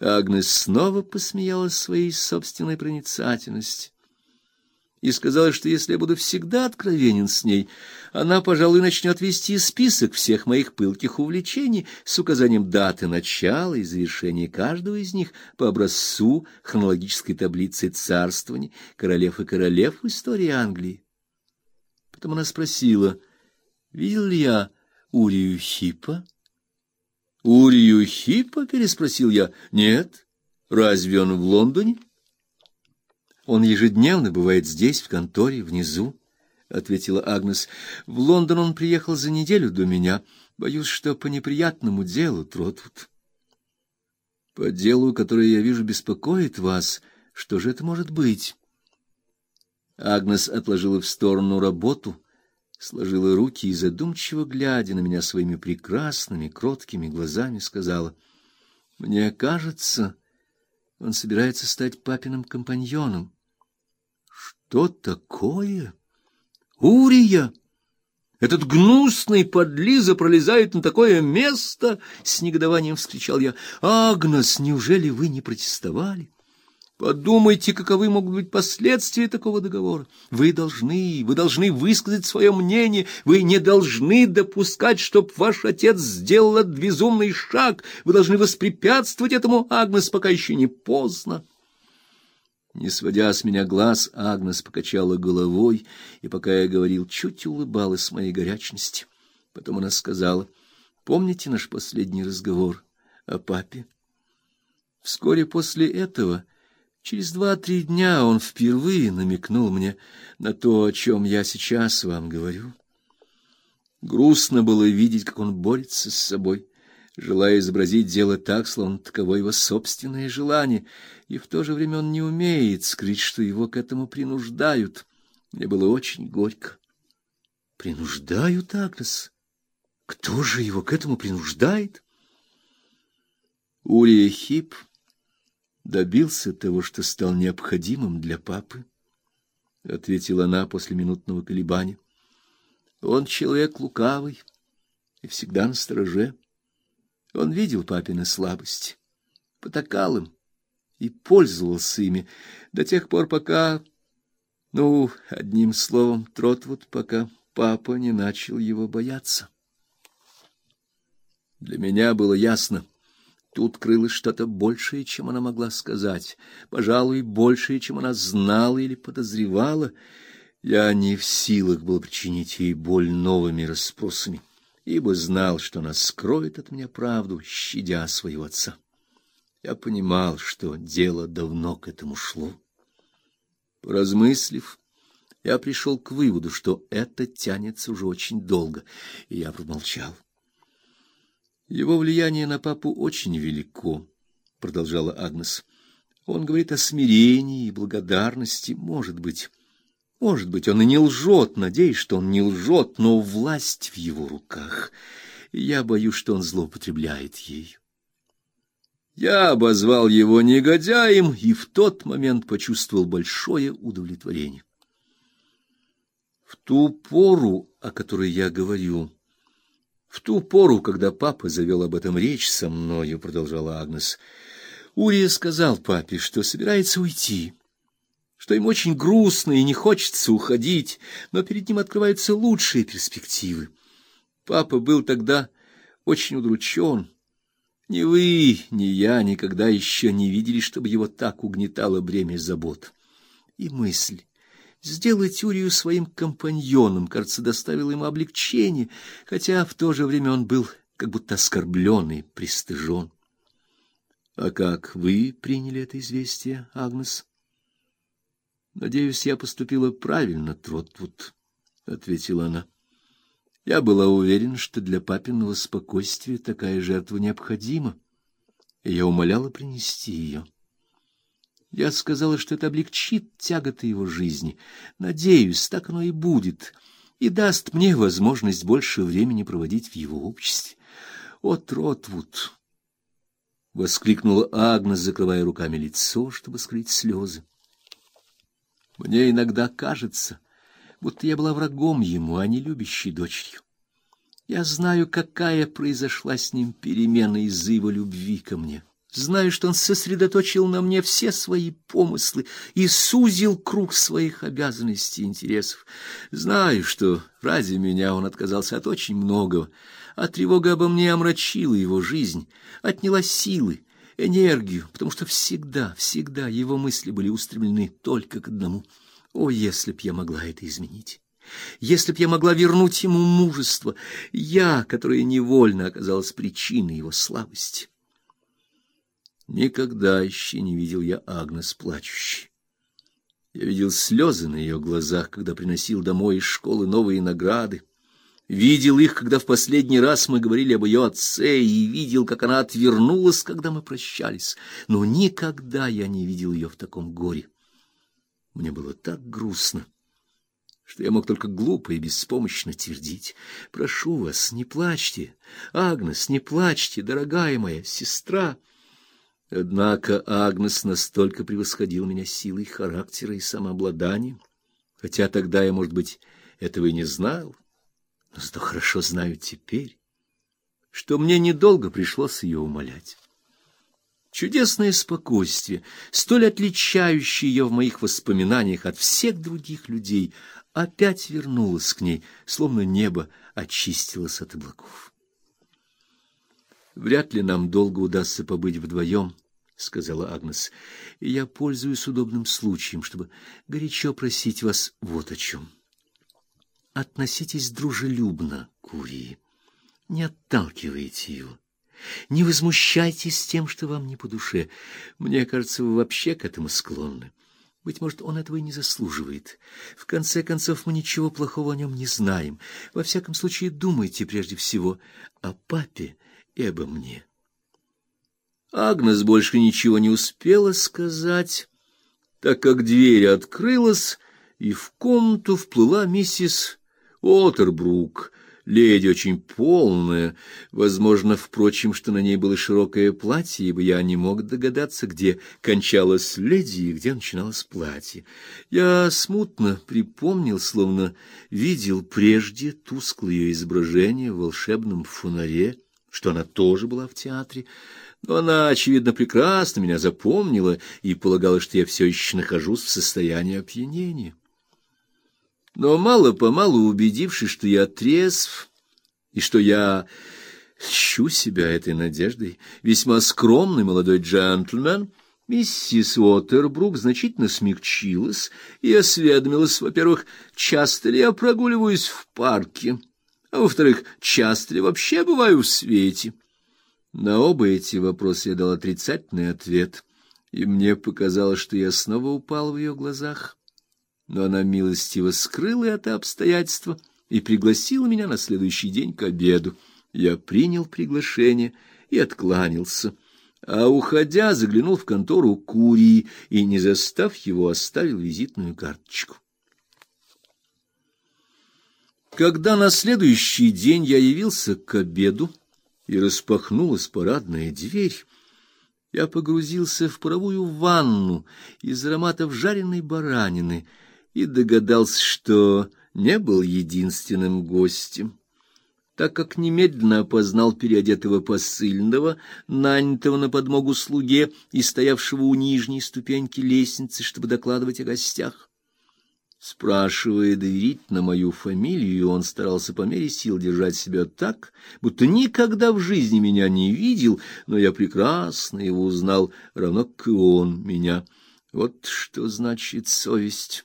Агнес снова посмеялась своей собственной проницательности и сказала, что если я буду всегда откровенен с ней, она, пожалуй, начнет вести список всех моих пылких увлечений с указанием даты начала и завершения каждого из них по образцу хронологической таблицы царствований королев и королев в истории Англии. Потом она спросила, видел ли я Урию Хипа? Урию Хипа? переспросил я. Нет. Разве он в Лондоне? Он ежедневно бывает здесь, в конторе, внизу, ответила Агнес. В Лондон он приехал за неделю до меня. Боюсь, что по неприятному делу, Тротвуд. По делу, которое я вижу беспокоит вас. Что же это может быть? Агнес отложила в сторону работу, сложила руки и задумчиво глядя на меня своими прекрасными, кроткими глазами, сказала: "Мне кажется, он собирается стать папиным компаньоном. Что такое? Урия! Этот гнусный подлиза пролезает на такое место, с негодованием вскричал я. Агнес, неужели вы не протестовали? Подумайте, каковы могут быть последствия такого договора. Вы должны, вы должны высказать свое мнение, вы не должны допускать, чтобы ваш отец сделал этот безумный шаг. Вы должны воспрепятствовать этому, Агнес, пока еще не поздно. Не сводя с меня глаз, Агнес покачала головой, и пока я говорил, чуть улыбалась моей горячности. Потом она сказала: "Помните наш последний разговор о папе?" Вскоре после этого, через два-три дня, он впервые намекнул мне на то, о чем я сейчас вам говорю. Грустно было видеть, как он борется с собой желая изобразить дело так, словно таково его собственное желание, и в то же время он не умеет скрыть, что его к этому принуждают. Мне было очень горько. Принуждают, Агнес? Кто же его к этому принуждает? Урия Хип добился того, что стал необходимым для папы, ответила она после минутного колебания. Он человек лукавый и всегда на стороже. Он видел папины слабости, потакал им и пользовался ими до тех пор, пока, ну, одним словом, Тротвуд, пока папа не начал его бояться. Для меня было ясно, тут крылось что-то большее, чем она могла сказать, пожалуй, большее, чем она знала или подозревала. Я не в силах был причинить ей боль новыми расспросами ибо знал, что она скроет от меня правду, щадя своего отца. Я понимал, что дело давно к этому шло. Поразмыслив, я пришел к выводу, что это тянется уже очень долго, и я промолчал. Его влияние на папу очень велико, продолжала Агнес. Он говорит о смирении и благодарности, может быть, может быть, он и не лжет, надеюсь, что он не лжет, но власть в его руках. я боюсь, что он злоупотребляет ею. Я обозвал его негодяем и в тот момент почувствовал большое удовлетворение. В ту пору, о которой я говорю, в ту пору, когда папа завел об этом речь со мною, продолжала Агнес, Урия сказал папе, что собирается уйти что им очень грустно и не хочется уходить, но перед ним открываются лучшие перспективы. Папа был тогда очень удручен. Ни вы, ни я никогда еще не видели, чтобы его так угнетало бремя забот. И мысль сделать Урию своим компаньоном, кажется, доставила ему облегчение, хотя в то же время он был как будто оскорблен и пристыжен. А как вы приняли это известие, Агнес? Надеюсь, я поступила правильно, Тротвуд, ответила она. Я была уверена, что для папиного спокойствия такая жертва необходима, и я умоляла принести ее. Я сказала, что это облегчит тяготы его жизни. Надеюсь, так оно и будет, и даст мне возможность больше времени проводить в его обществе. О, Тротвуд, воскликнула Агнес, закрывая руками лицо, чтобы скрыть слезы. Мне иногда кажется, будто я была врагом ему, а не любящей дочерью. Я знаю, какая произошла с ним перемена из-за его любви ко мне. Знаю, что он сосредоточил на мне все свои помыслы и сузил круг своих обязанностей и интересов. Знаю, что ради меня он отказался от очень многого, а тревога обо мне омрачила его жизнь, отняла силы, энергию, потому что всегда, всегда его мысли были устремлены только к одному. О, если б я могла это изменить! Если б я могла вернуть ему мужество, я, которая невольно оказалась причиной его слабости. Никогда еще не видел я Агнес плачущей. Я видел слезы на ее глазах, когда приносил домой из школы новые награды. Видел их, когда в последний раз мы говорили об ее отце, и видел, как она отвернулась, когда мы прощались. Но никогда я не видел ее в таком горе. Мне было так грустно, что я мог только глупо и беспомощно твердить: "Прошу вас, не плачьте, Агнес, не плачьте, дорогая моя сестра". Однако Агнес настолько превосходил меня силой характера и самообладанием, хотя тогда я, может быть, этого и не знал, но зато хорошо знаю теперь, что мне недолго пришлось ее умолять. Чудесное спокойствие, столь отличающее ее в моих воспоминаниях от всех других людей, опять вернулось к ней, словно небо очистилось от облаков. Вряд ли нам долго удастся побыть вдвоем, — сказала Агнес. — я пользуюсь удобным случаем, чтобы горячо просить вас вот о чем. Относитесь дружелюбно к Урии. Не отталкивайте его. Не возмущайтесь тем, что вам не по душе. Мне кажется, вы вообще к этому склонны. Быть может, он этого и не заслуживает. В конце концов, мы ничего плохого о нем не знаем. Во всяком случае, думайте прежде всего о папе и обо мне. Агнес больше ничего не успела сказать, так как дверь открылась, и в комнату вплыла миссис Отербрук, леди очень полная, возможно, впрочем, что на ней было широкое платье, ибо я не мог догадаться, где кончалась леди и где начиналось платье. Я смутно припомнил, словно видел прежде тусклое изображение в волшебном фонаре, что она тоже была в театре, но она, очевидно, прекрасно меня запомнила и полагала, что я все еще нахожусь в состоянии опьянения. Но мало-помалу убедившись, что я трезв и что я щу себя этой надеждой, весьма скромный молодой джентльмен, миссис Уотербрук значительно смягчилась и осведомилась, во-первых, часто ли я прогуливаюсь в парке, а во-вторых, часто ли вообще бываю в свете. На оба эти вопроса я дал отрицательный ответ, и мне показалось, что я снова упал в ее глазах. Но она милостиво скрыла это обстоятельство и пригласила меня на следующий день к обеду. Я принял приглашение и откланялся, а уходя заглянул в контору Курии и, не застав его, оставил визитную карточку. Когда на следующий день я явился к обеду, и распахнулась парадная дверь, я погрузился в паровую ванну из ароматов жареной баранины и догадался, что не был единственным гостем, так как немедленно опознал переодетого посыльного, нанятого на подмогу слуге и стоявшего у нижней ступеньки лестницы, чтобы докладывать о гостях. Спрашивая доверительно мою фамилию, он старался по мере сил держать себя так, будто никогда в жизни меня не видел, но я прекрасно его узнал, равно как и он меня. Вот что значит совесть.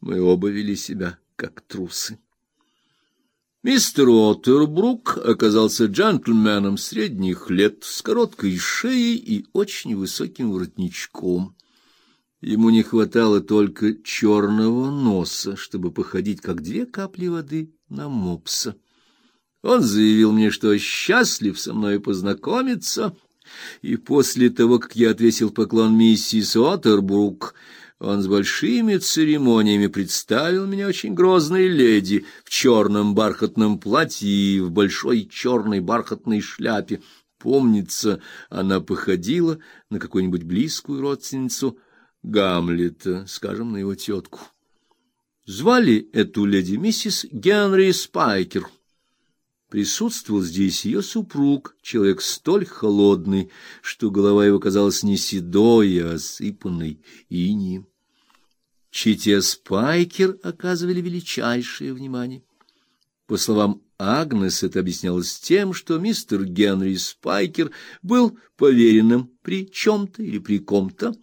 Мы оба вели себя как трусы. Мистер Оттербрук оказался джентльменом средних лет, с короткой шеей и очень высоким воротничком. Ему не хватало только черного носа, чтобы походить как две капли воды на мопса. Он заявил мне, что счастлив со мной познакомиться, и после того, как я отвесил поклон миссис Оттербрук, он с большими церемониями представил меня очень грозной леди в черном бархатном платье и в большой черной бархатной шляпе. Помнится, она походила на какую-нибудь близкую родственницу Гамлета, скажем, на его тетку. Звали эту леди миссис Генри Спайкер. Присутствовал здесь ее супруг, человек столь холодный, что голова его казалась не седой, а осыпанной инеем. Чите Спайкер оказывали величайшее внимание. По словам Агнес, это объяснялось тем, что мистер Генри Спайкер был поверенным при чем-то или при ком-то,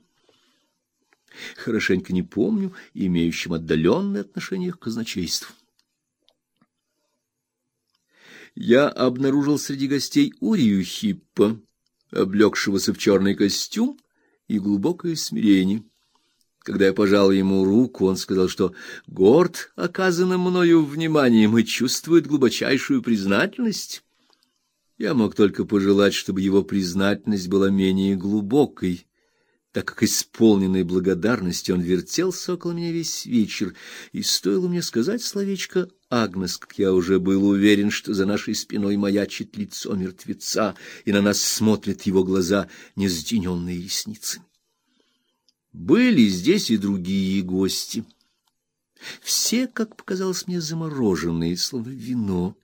хорошенько не помню, имеющим отдаленное отношение к казначейству. Я обнаружил среди гостей Урию Хиппа, облегшегося в черный костюм и глубокое смирение. Когда я пожал ему руку, он сказал, что горд оказанным мною вниманием и чувствует глубочайшую признательность. Я мог только пожелать, чтобы его признательность была менее глубокой, так как исполненной благодарности он вертелся около меня весь вечер, и стоило мне сказать словечко Агнес, как я уже был уверен, что за нашей спиной маячит лицо мертвеца, и на нас смотрят его глаза, не ресницами. Были здесь и другие гости. Все, как показалось мне, замороженные, словно вино.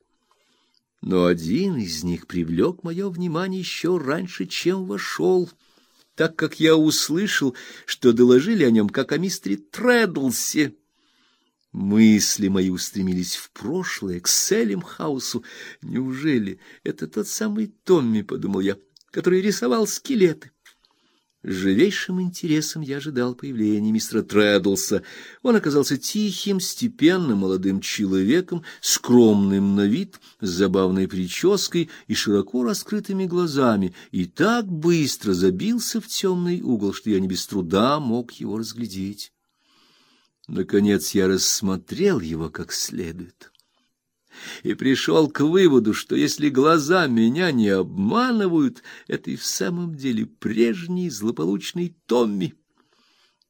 Но один из них привлек мое внимание еще раньше, чем вошел, так как я услышал, что доложили о нем как о мистере Трэддлсе. Мысли мои устремились в прошлое, к Селимхаусу. Неужели это тот самый Томми, подумал я, который рисовал скелеты? С живейшим интересом я ожидал появления мистера Трэддлса. Он оказался тихим, степенным молодым человеком, скромным на вид, с забавной прической и широко раскрытыми глазами, и так быстро забился в темный угол, что я не без труда мог его разглядеть. Наконец я рассмотрел его как следует и пришел к выводу, что если глаза меня не обманывают, это и в самом деле прежний злополучный Томми.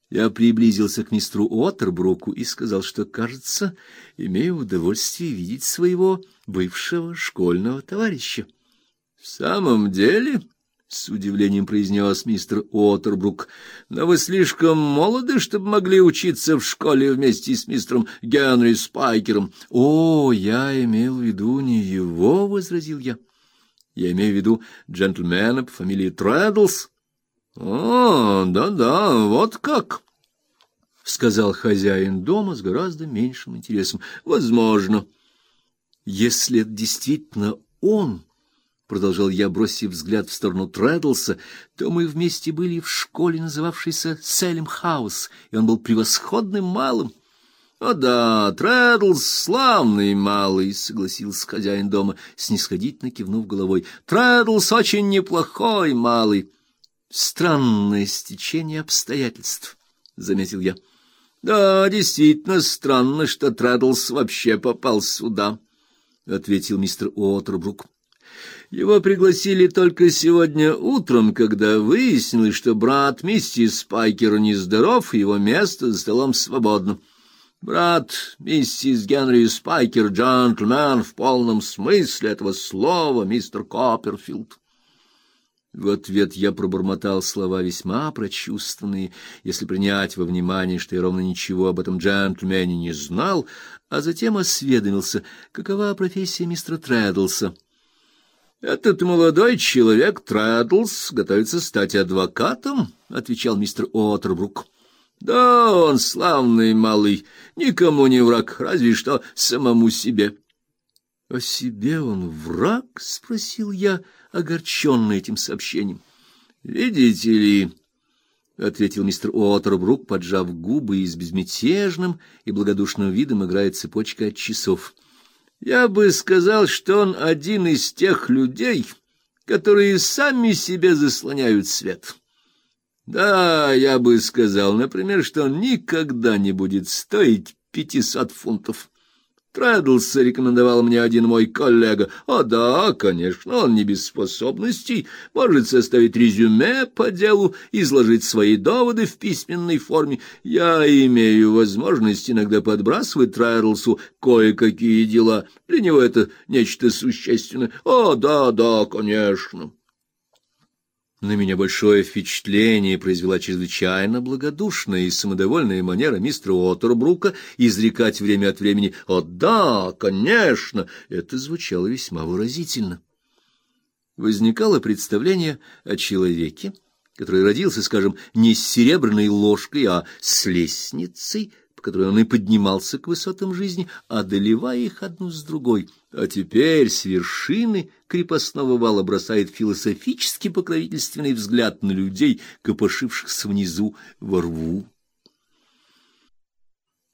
Я приблизился к мистеру Оттербруку и сказал, что, кажется, имею удовольствие видеть своего бывшего школьного товарища. — В самом деле? С удивлением произнес мистер Отербрук. Но вы слишком молоды, чтобы могли учиться в школе вместе с мистером Генри Спайкером. О, я имел в виду не его, возразил я. Я имею в виду джентльмена по фамилии Трэддлс. О, да-да, вот как, сказал хозяин дома с гораздо меньшим интересом. Возможно, если это действительно он, продолжал я, бросив взгляд в сторону Трэддлса, то мы вместе были в школе, называвшейся Селем Хаус, и он был превосходным малым. О да, Трэддлс славный малый, согласился хозяин дома, снисходительно кивнув головой. Трэддлс очень неплохой малый. Странное стечение обстоятельств, заметил я. Да, действительно странно, что Трэддлс вообще попал сюда, ответил мистер Уотербрук. Его пригласили только сегодня утром, когда выяснилось, что брат миссис Спайкер нездоров, его место за столом свободно. Брат миссис Генри Спайкер, джентльмен в полном смысле этого слова, мистер Копперфилд. В ответ я пробормотал слова весьма прочувственные, если принять во внимание, что я ровно ничего об этом джентльмене не знал, а затем осведомился, какова профессия мистера Трэддлса. Этот молодой человек Трэддлс готовится стать адвокатом, отвечал мистер Отербрук. Да, он славный малый, никому не враг, разве что самому себе. О себе он враг, спросил я, огорченный этим сообщением. Видите ли, ответил мистер Отербрук, поджав губы и с безмятежным и благодушным видом играет цепочка от часов. Я бы сказал, что он один из тех людей, которые сами себе заслоняют свет. Да, я бы сказал, например, что он никогда не будет стоить пятисот фунтов. Трэддлс рекомендовал мне один мой коллега. О да, конечно, он не без способностей, может составить резюме по делу, изложить свои доводы в письменной форме. Я имею возможность иногда подбрасывать Трэддлсу кое-какие дела. Для него это нечто существенное. О да, да, конечно. На меня большое впечатление произвела чрезвычайно благодушная и самодовольная манера мистера Оттербрука изрекать время от времени «О да, конечно!» Это звучало весьма выразительно. Возникало представление о человеке, который родился, скажем, не с серебряной ложкой, а с лестницей, по которой он и поднимался к высотам жизни, одолевая их одну с другой, а теперь с вершины крепостного вала бросает философически покровительственный взгляд на людей, копошившихся внизу во рву.